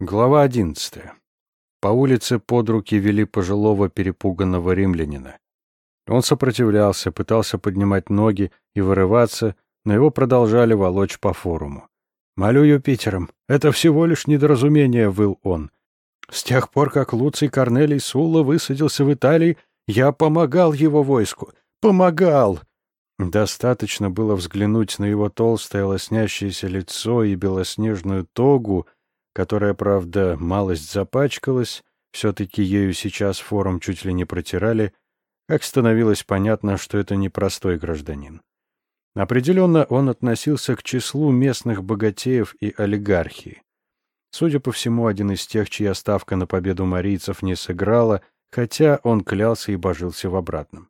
Глава одиннадцатая. По улице под руки вели пожилого перепуганного римлянина. Он сопротивлялся, пытался поднимать ноги и вырываться, но его продолжали волочь по форуму. «Молю Юпитером, это всего лишь недоразумение», — выл он. «С тех пор, как Луций Корнелий Сулла высадился в Италии, я помогал его войску. Помогал!» Достаточно было взглянуть на его толстое лоснящееся лицо и белоснежную тогу — которая, правда, малость запачкалась, все-таки ею сейчас форум чуть ли не протирали, как становилось понятно, что это не простой гражданин. Определенно он относился к числу местных богатеев и олигархии. Судя по всему, один из тех, чья ставка на победу марийцев не сыграла, хотя он клялся и божился в обратном.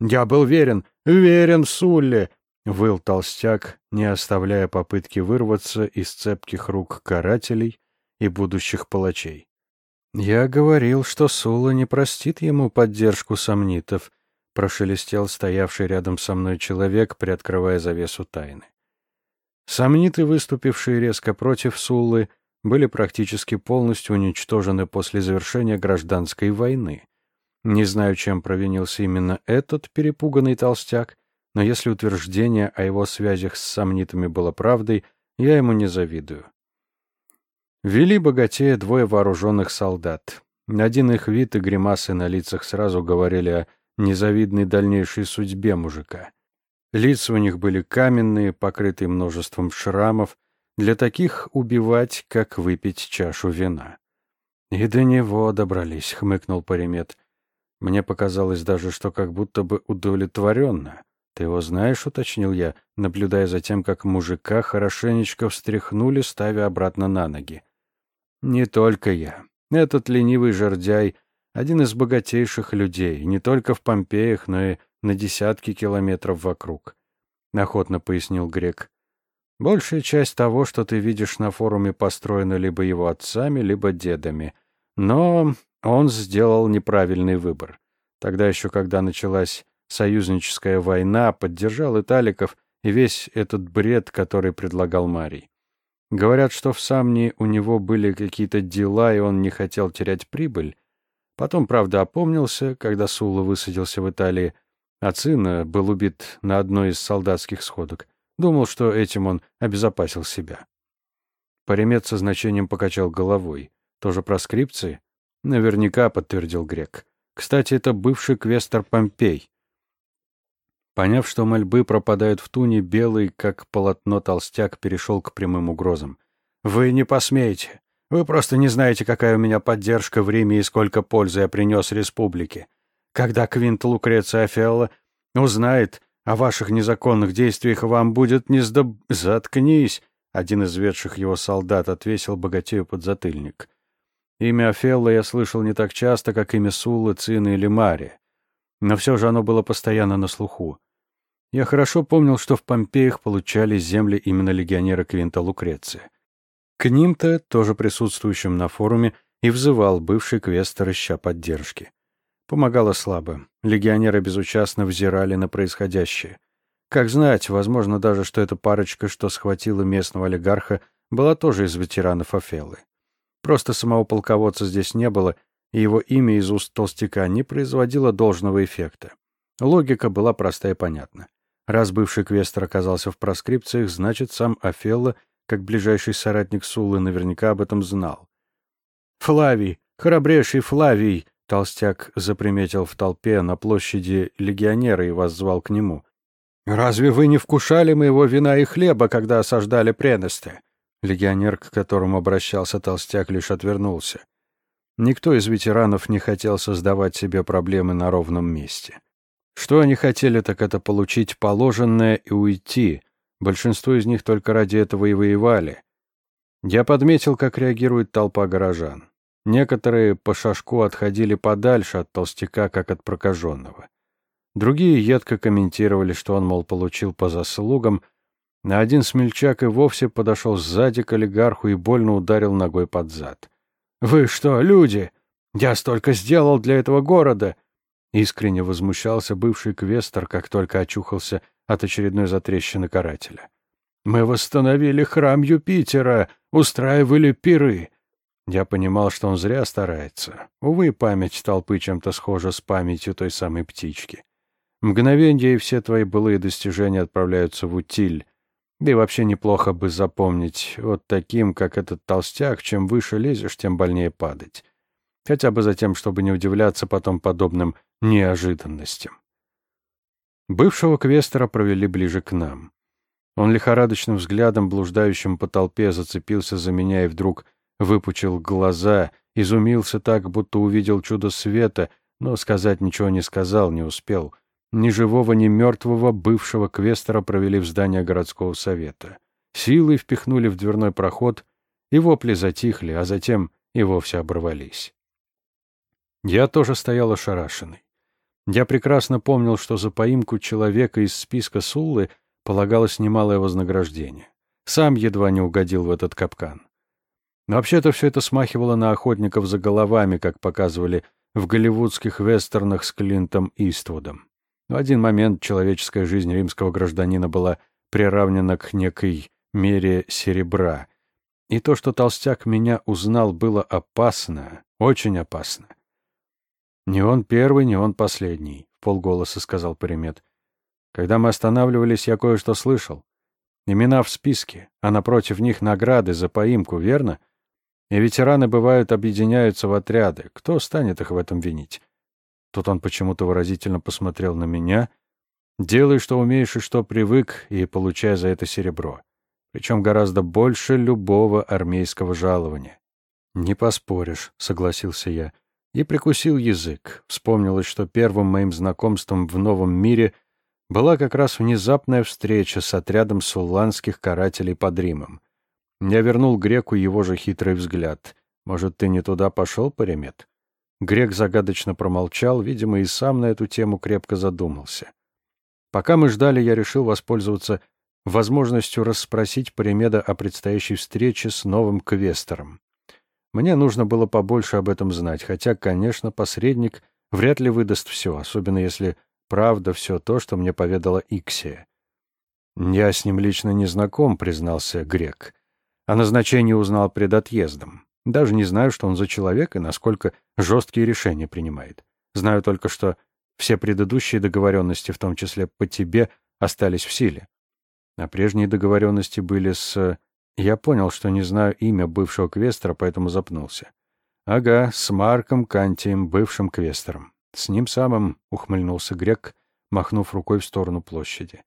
«Я был верен, верен Сулле!» — выл толстяк, не оставляя попытки вырваться из цепких рук карателей, и будущих палачей. «Я говорил, что Сула не простит ему поддержку сомнитов», — прошелестел стоявший рядом со мной человек, приоткрывая завесу тайны. Сомниты, выступившие резко против Суллы, были практически полностью уничтожены после завершения гражданской войны. Не знаю, чем провинился именно этот перепуганный толстяк, но если утверждение о его связях с сомнитами было правдой, я ему не завидую. Вели богатея двое вооруженных солдат. Один их вид и гримасы на лицах сразу говорили о незавидной дальнейшей судьбе мужика. Лица у них были каменные, покрытые множеством шрамов. Для таких убивать, как выпить чашу вина. «И до него добрались», — хмыкнул Паримет. Мне показалось даже, что как будто бы удовлетворенно. «Ты его знаешь?» — уточнил я, наблюдая за тем, как мужика хорошенечко встряхнули, ставя обратно на ноги. Не только я. Этот ленивый жердяй — один из богатейших людей, не только в Помпеях, но и на десятки километров вокруг. Охотно пояснил Грек. Большая часть того, что ты видишь на форуме, построена либо его отцами, либо дедами. Но он сделал неправильный выбор. Тогда еще, когда началась союзническая война, поддержал италиков и весь этот бред, который предлагал Марий. Говорят, что в Самне у него были какие-то дела, и он не хотел терять прибыль. Потом, правда, опомнился, когда Сула высадился в Италии, а Цина был убит на одной из солдатских сходок. Думал, что этим он обезопасил себя. Паримет со значением покачал головой. Тоже про скрипции? Наверняка, подтвердил Грек. Кстати, это бывший квестер Помпей. Поняв, что мольбы пропадают в туне, белый, как полотно толстяк, перешел к прямым угрозам. «Вы не посмеете. Вы просто не знаете, какая у меня поддержка в Риме и сколько пользы я принес республике. Когда Квинт Лукреция Офелла узнает о ваших незаконных действиях, вам будет не сдоб... Заткнись!» Один из ведших его солдат отвесил богатею подзатыльник. Имя Офелла я слышал не так часто, как имя Сулы, Цины или Мари. Но все же оно было постоянно на слуху. Я хорошо помнил, что в Помпеях получали земли именно легионера Квинта Лукреция. К ним-то, тоже присутствующим на форуме, и взывал бывший квестер, ища поддержки. Помогало слабо. Легионеры безучастно взирали на происходящее. Как знать, возможно даже, что эта парочка, что схватила местного олигарха, была тоже из ветеранов Офеллы. Просто самого полководца здесь не было, и его имя из уст толстяка не производило должного эффекта. Логика была проста и понятна. Раз бывший квестер оказался в проскрипциях, значит, сам Офелло, как ближайший соратник Сулы, наверняка об этом знал. «Флавий! Храбрейший Флавий!» Толстяк заприметил в толпе на площади легионера и воззвал к нему. «Разве вы не вкушали моего вина и хлеба, когда осаждали Пренесте?» Легионер, к которому обращался толстяк, лишь отвернулся. Никто из ветеранов не хотел создавать себе проблемы на ровном месте. Что они хотели, так это получить положенное и уйти. Большинство из них только ради этого и воевали. Я подметил, как реагирует толпа горожан. Некоторые по шашку отходили подальше от толстяка, как от прокаженного. Другие едко комментировали, что он, мол, получил по заслугам, а один смельчак и вовсе подошел сзади к олигарху и больно ударил ногой под зад. «Вы что, люди? Я столько сделал для этого города!» Искренне возмущался бывший квестер, как только очухался от очередной затрещины карателя. «Мы восстановили храм Юпитера, устраивали пиры. Я понимал, что он зря старается. Увы, память толпы чем-то схожа с памятью той самой птички. Мгновенье и все твои былые достижения отправляются в утиль. Да и вообще неплохо бы запомнить, вот таким, как этот толстяк, чем выше лезешь, тем больнее падать. Хотя бы за тем, чтобы не удивляться потом подобным неожиданностям. Бывшего квестера провели ближе к нам. Он лихорадочным взглядом, блуждающим по толпе, зацепился за меня и вдруг выпучил глаза, изумился так, будто увидел чудо света, но сказать ничего не сказал, не успел. Ни живого, ни мертвого бывшего квестера провели в здание городского совета. Силой впихнули в дверной проход, и вопли затихли, а затем и вовсе оборвались. Я тоже стоял ошарашенный. Я прекрасно помнил, что за поимку человека из списка Суллы полагалось немалое вознаграждение. Сам едва не угодил в этот капкан. Вообще-то все это смахивало на охотников за головами, как показывали в голливудских вестернах с Клинтом Иствудом. В один момент человеческая жизнь римского гражданина была приравнена к некой мере серебра. И то, что толстяк меня узнал, было опасно, очень опасно. «Не он первый, не он последний», — полголоса сказал Паримет. «Когда мы останавливались, я кое-что слышал. Имена в списке, а напротив них награды за поимку, верно? И ветераны, бывают, объединяются в отряды. Кто станет их в этом винить? Тут он почему-то выразительно посмотрел на меня. «Делай, что умеешь и что привык, и получай за это серебро. Причем гораздо больше любого армейского жалования». «Не поспоришь», — согласился я. И прикусил язык. Вспомнилось, что первым моим знакомством в новом мире была как раз внезапная встреча с отрядом сулланских карателей под Римом. Я вернул греку его же хитрый взгляд. «Может, ты не туда пошел, Паримет?» Грек загадочно промолчал, видимо, и сам на эту тему крепко задумался. Пока мы ждали, я решил воспользоваться возможностью расспросить Паримеда о предстоящей встрече с новым квестором. Мне нужно было побольше об этом знать, хотя, конечно, посредник вряд ли выдаст все, особенно если правда все то, что мне поведала Иксия. «Я с ним лично не знаком», — признался Грек. «О назначении узнал пред отъездом. Даже не знаю, что он за человек и насколько жесткие решения принимает. Знаю только, что все предыдущие договоренности, в том числе по тебе, остались в силе. А прежние договоренности были с... Я понял, что не знаю имя бывшего квестера, поэтому запнулся. Ага, с Марком Кантием, бывшим квестером. С ним самым ухмыльнулся грек, махнув рукой в сторону площади.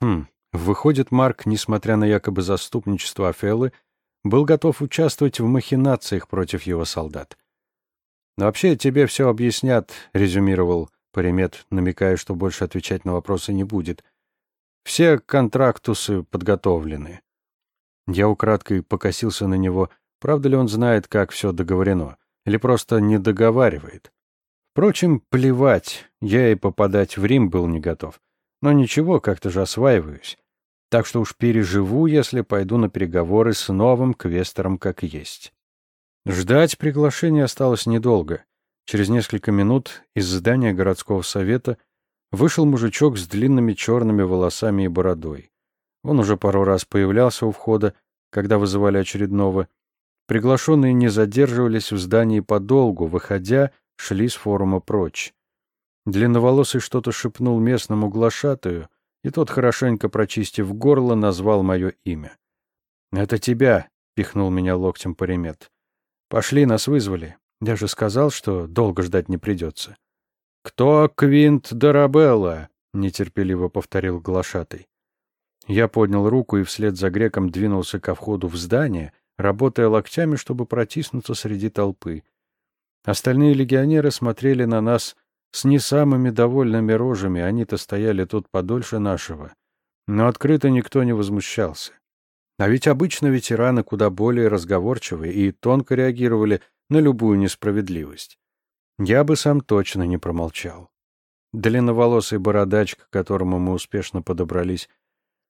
Хм, выходит, Марк, несмотря на якобы заступничество Афеллы, был готов участвовать в махинациях против его солдат. «Вообще тебе все объяснят», — резюмировал Паримет, намекая, что больше отвечать на вопросы не будет. «Все контрактусы подготовлены». Я украдкой покосился на него, правда ли он знает, как все договорено, или просто не договаривает. Впрочем, плевать, я и попадать в Рим был не готов. Но ничего, как-то же осваиваюсь. Так что уж переживу, если пойду на переговоры с новым квестором как есть. Ждать приглашения осталось недолго. Через несколько минут из здания городского совета вышел мужичок с длинными черными волосами и бородой. Он уже пару раз появлялся у входа, когда вызывали очередного. Приглашенные не задерживались в здании подолгу, выходя, шли с форума прочь. Длинноволосый что-то шепнул местному глашатую — и тот, хорошенько прочистив горло, назвал мое имя. «Это тебя», — пихнул меня локтем Паримет. «Пошли, нас вызвали. Я же сказал, что долго ждать не придется». «Кто Квинт Дарабелла?» — нетерпеливо повторил глашатый. Я поднял руку и вслед за греком двинулся ко входу в здание, работая локтями, чтобы протиснуться среди толпы. Остальные легионеры смотрели на нас с не самыми довольными рожами они-то стояли тут подольше нашего. Но открыто никто не возмущался. А ведь обычно ветераны куда более разговорчивые и тонко реагировали на любую несправедливость. Я бы сам точно не промолчал. Длинноволосый бородач, к которому мы успешно подобрались,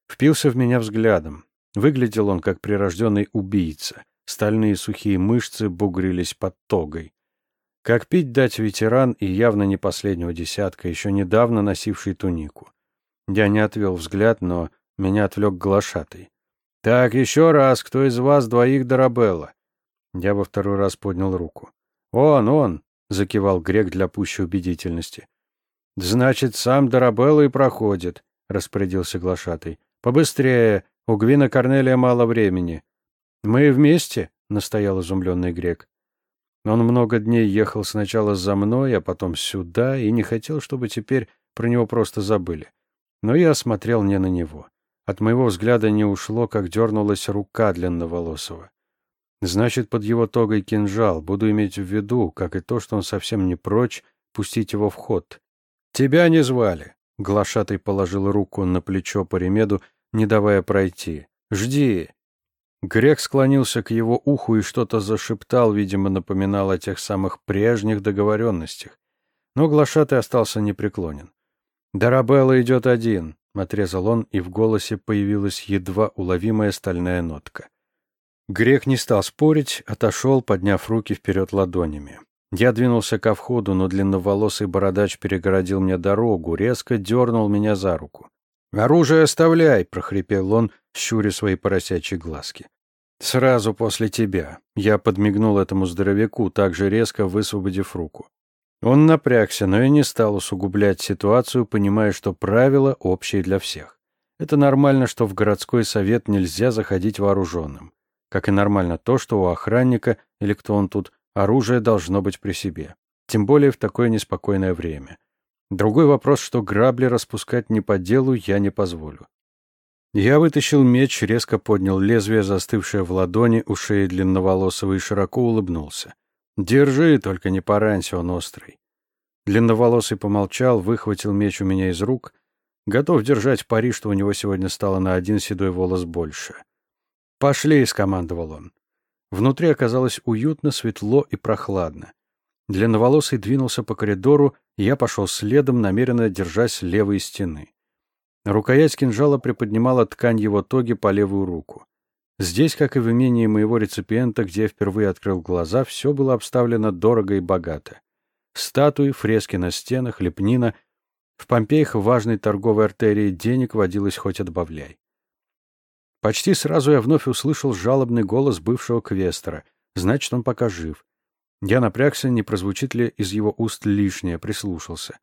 впился в меня взглядом. Выглядел он как прирожденный убийца. Стальные сухие мышцы бугрились под тогой. Как пить дать ветеран и явно не последнего десятка, еще недавно носивший тунику. Я не отвел взгляд, но меня отвлек глашатый. «Так, еще раз, кто из вас двоих Дарабелла?» Я во второй раз поднял руку. «Он, он!» — закивал грек для пущей убедительности. «Значит, сам Дарабелла и проходит», — распорядился глашатый. «Побыстрее! У Гвина Корнелия мало времени». «Мы вместе?» — настоял изумленный грек. Он много дней ехал сначала за мной, а потом сюда, и не хотел, чтобы теперь про него просто забыли. Но я смотрел не на него. От моего взгляда не ушло, как дернулась рука длинноволосого. Значит, под его тогой кинжал. Буду иметь в виду, как и то, что он совсем не прочь пустить его в ход. «Тебя не звали!» Глашатый положил руку на плечо Паримеду, не давая пройти. «Жди!» Грек склонился к его уху и что-то зашептал, видимо, напоминал о тех самых прежних договоренностях. Но глашатый остался непреклонен. «Дарабелла идет один», — отрезал он, и в голосе появилась едва уловимая стальная нотка. Грек не стал спорить, отошел, подняв руки вперед ладонями. Я двинулся ко входу, но длинноволосый бородач перегородил мне дорогу, резко дернул меня за руку. «Оружие оставляй!» — прохрипел он, щуря свои поросячьи глазки. «Сразу после тебя». Я подмигнул этому здоровяку, также резко высвободив руку. Он напрягся, но я не стал усугублять ситуацию, понимая, что правила общие для всех. Это нормально, что в городской совет нельзя заходить вооруженным. Как и нормально то, что у охранника, или кто он тут, оружие должно быть при себе. Тем более в такое неспокойное время. Другой вопрос, что грабли распускать не по делу я не позволю. Я вытащил меч, резко поднял лезвие, застывшее в ладони у шеи длинноволосого, и широко улыбнулся. «Держи, только не поранься, он острый». Длинноволосый помолчал, выхватил меч у меня из рук, готов держать пари, что у него сегодня стало на один седой волос больше. «Пошли», — скомандовал он. Внутри оказалось уютно, светло и прохладно. Длинноволосый двинулся по коридору, я пошел следом, намеренно держась левой стены. Рукоять кинжала приподнимала ткань его тоги по левую руку. Здесь, как и в имении моего реципиента, где я впервые открыл глаза, все было обставлено дорого и богато. Статуи, фрески на стенах, лепнина. В Помпеях важной торговой артерии денег водилось хоть отбавляй. Почти сразу я вновь услышал жалобный голос бывшего квестера. Значит, он пока жив. Я напрягся, не прозвучит ли из его уст лишнее, прислушался.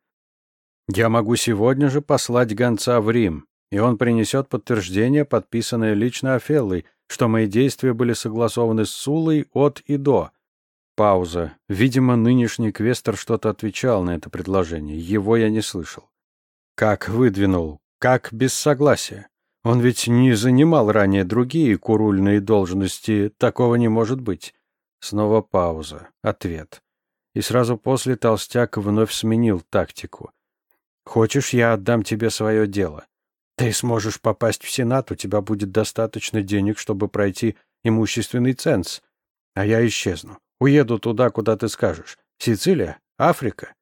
«Я могу сегодня же послать гонца в Рим, и он принесет подтверждение, подписанное лично Офеллой, что мои действия были согласованы с Сулой от и до». Пауза. Видимо, нынешний квестер что-то отвечал на это предложение. Его я не слышал. «Как выдвинул? Как без согласия? Он ведь не занимал ранее другие курульные должности, такого не может быть. Снова пауза. Ответ. И сразу после толстяк вновь сменил тактику. «Хочешь, я отдам тебе свое дело? Ты сможешь попасть в Сенат, у тебя будет достаточно денег, чтобы пройти имущественный ценз. А я исчезну. Уеду туда, куда ты скажешь. Сицилия? Африка?»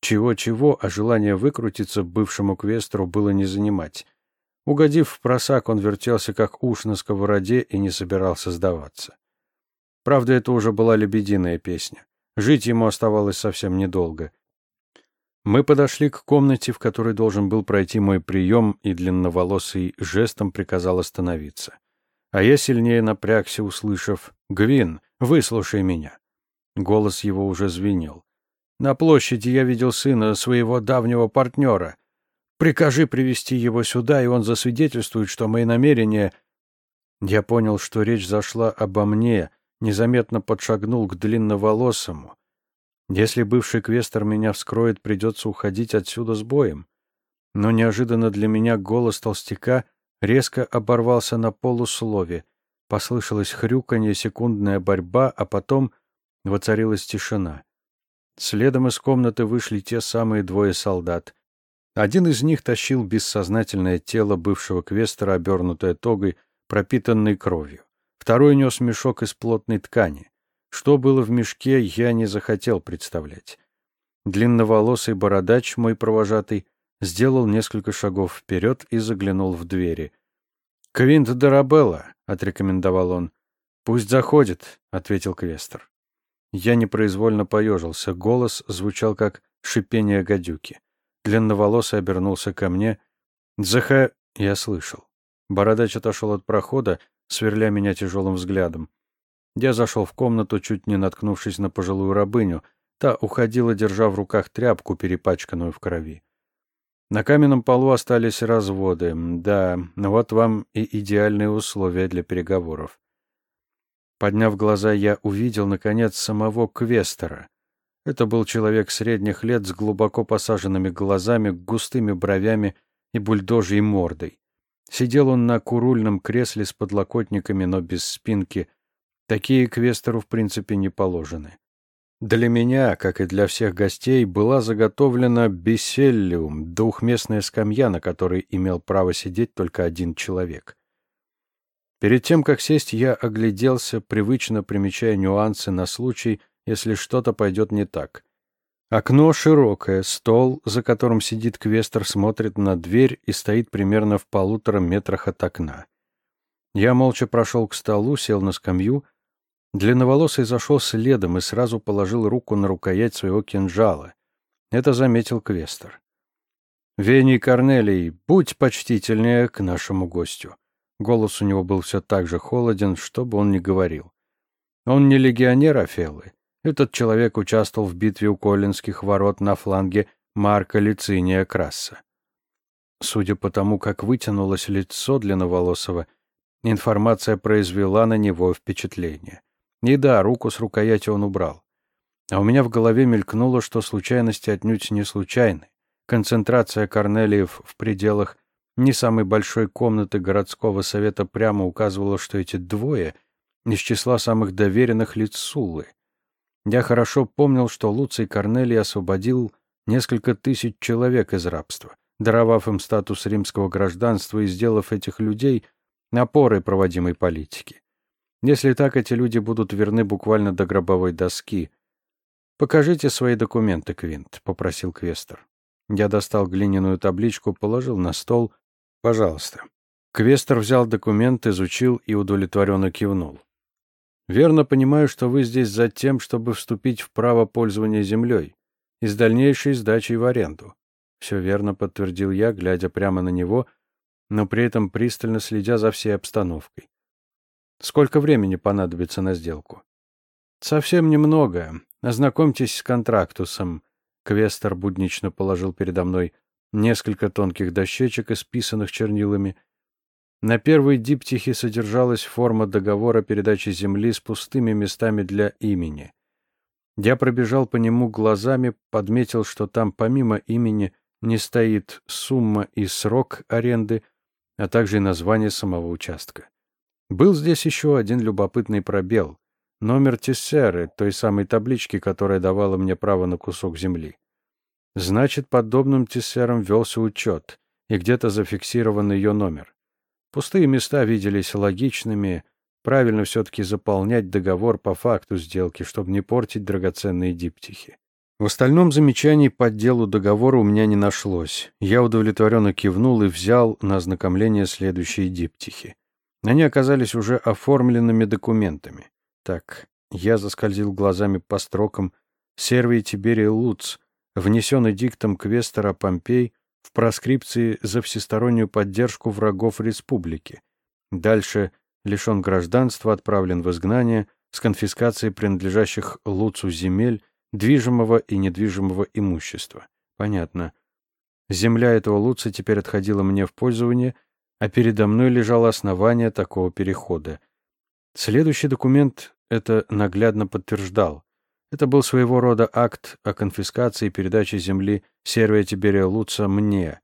Чего-чего, а желание выкрутиться бывшему квестеру было не занимать. Угодив в просак, он вертелся как уж на сковороде и не собирался сдаваться. Правда, это уже была лебединая песня. Жить ему оставалось совсем недолго. Мы подошли к комнате, в которой должен был пройти мой прием, и длинноволосый жестом приказал остановиться. А я сильнее напрягся, услышав «Гвин, выслушай меня». Голос его уже звенел. «На площади я видел сына своего давнего партнера. Прикажи привести его сюда, и он засвидетельствует, что мои намерения...» Я понял, что речь зашла обо мне, незаметно подшагнул к длинноволосому. Если бывший квестер меня вскроет, придется уходить отсюда с боем. Но неожиданно для меня голос толстяка резко оборвался на полуслове. Послышалось хрюканье, секундная борьба, а потом воцарилась тишина. Следом из комнаты вышли те самые двое солдат. Один из них тащил бессознательное тело бывшего квестера, обернутое тогой, пропитанной кровью. Второй нес мешок из плотной ткани. Что было в мешке, я не захотел представлять. Длинноволосый бородач, мой провожатый, сделал несколько шагов вперед и заглянул в двери. «Квинт Дарабелла», — отрекомендовал он. «Пусть заходит», — ответил Квестер. Я непроизвольно поежился. Голос звучал как шипение гадюки. Длинноволосый обернулся ко мне. «Заха...» — я слышал. Бородач отошел от прохода, сверля меня тяжелым взглядом. Я зашел в комнату, чуть не наткнувшись на пожилую рабыню. Та уходила, держа в руках тряпку, перепачканную в крови. На каменном полу остались разводы. Да, вот вам и идеальные условия для переговоров. Подняв глаза, я увидел, наконец, самого Квестера. Это был человек средних лет с глубоко посаженными глазами, густыми бровями и бульдожьей мордой. Сидел он на курульном кресле с подлокотниками, но без спинки. Такие Квестеру, в принципе, не положены. Для меня, как и для всех гостей, была заготовлена беселлиум, двухместная скамья, на которой имел право сидеть только один человек. Перед тем, как сесть, я огляделся, привычно примечая нюансы на случай, если что-то пойдет не так. Окно широкое, стол, за которым сидит квестер, смотрит на дверь и стоит примерно в полутора метрах от окна. Я молча прошел к столу, сел на скамью — Длинноволосый зашел следом и сразу положил руку на рукоять своего кинжала. Это заметил Квестер. «Вений Корнелий, будь почтительнее к нашему гостю». Голос у него был все так же холоден, что бы он ни говорил. Он не легионер Афелы. Этот человек участвовал в битве у Коллинских ворот на фланге Марка Лициния Краса. Судя по тому, как вытянулось лицо длинноволосого, информация произвела на него впечатление. И да, руку с рукояти он убрал. А у меня в голове мелькнуло, что случайности отнюдь не случайны. Концентрация Корнелиев в пределах не самой большой комнаты городского совета прямо указывала, что эти двое из числа самых доверенных лиц Суллы. Я хорошо помнил, что Луций Корнелий освободил несколько тысяч человек из рабства, даровав им статус римского гражданства и сделав этих людей опорой проводимой политики. Если так, эти люди будут верны буквально до гробовой доски. «Покажите свои документы, Квинт», — попросил Квестер. Я достал глиняную табличку, положил на стол. «Пожалуйста». Квестер взял документ, изучил и удовлетворенно кивнул. «Верно понимаю, что вы здесь за тем, чтобы вступить в право пользования землей и с дальнейшей сдачей в аренду». «Все верно», — подтвердил я, глядя прямо на него, но при этом пристально следя за всей обстановкой. Сколько времени понадобится на сделку? Совсем немного. Ознакомьтесь с контрактусом. Квестер буднично положил передо мной несколько тонких дощечек, исписанных чернилами. На первой диптихе содержалась форма договора передачи земли с пустыми местами для имени. Я пробежал по нему глазами, подметил, что там помимо имени не стоит сумма и срок аренды, а также и название самого участка. Был здесь еще один любопытный пробел. Номер Тессеры, той самой таблички, которая давала мне право на кусок земли. Значит, подобным Тессерам велся учет, и где-то зафиксирован ее номер. Пустые места виделись логичными, правильно все-таки заполнять договор по факту сделки, чтобы не портить драгоценные диптихи. В остальном замечаний по делу договора у меня не нашлось. Я удовлетворенно кивнул и взял на ознакомление следующие диптихи. Они оказались уже оформленными документами. Так, я заскользил глазами по строкам Сервий Тиберий Луц, внесенный диктом Квестера Помпей в проскрипции за всестороннюю поддержку врагов республики. Дальше лишен гражданства, отправлен в изгнание с конфискацией принадлежащих Луцу земель, движимого и недвижимого имущества. Понятно. Земля этого Луца теперь отходила мне в пользование — а передо мной лежало основание такого перехода. Следующий документ это наглядно подтверждал. Это был своего рода акт о конфискации и передаче земли Сервия Тиберия Луца мне.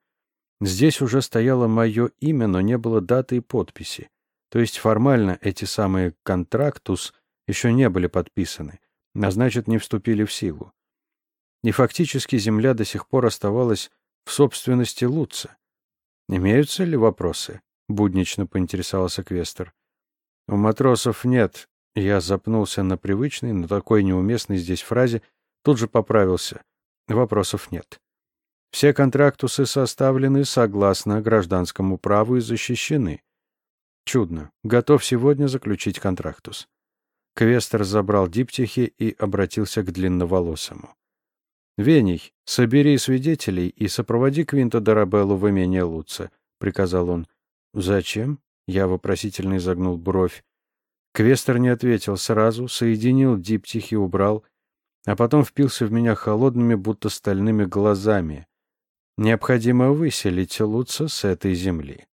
Здесь уже стояло мое имя, но не было даты и подписи. То есть формально эти самые «контрактус» еще не были подписаны, а значит, не вступили в силу. И фактически земля до сих пор оставалась в собственности Луца. «Имеются ли вопросы?» — буднично поинтересовался Квестер. «У матросов нет». Я запнулся на привычной, но такой неуместной здесь фразе, тут же поправился. Вопросов нет. Все контрактусы составлены согласно гражданскому праву и защищены. Чудно. Готов сегодня заключить контрактус. Квестер забрал диптихи и обратился к длинноволосому. «Вений, собери свидетелей и сопроводи Квинто Дарабеллу в имение Луца», — приказал он. «Зачем?» — я вопросительно изогнул бровь. Квестер не ответил сразу, соединил диптих убрал, а потом впился в меня холодными, будто стальными глазами. Необходимо выселить Луца с этой земли.